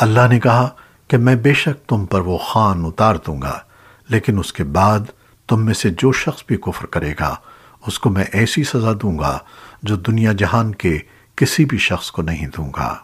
اللہ نے کہا کہ میں بے شک تم پر وہ خان اتار دوں گا، لیکن اس کے بعد تم میں سے جو شخص بھی کفر کرے گا، اس کو میں ایسی سزا دوں گا جو دنیا جہان کے کسی بھی شخص کو نہیں دوں گا۔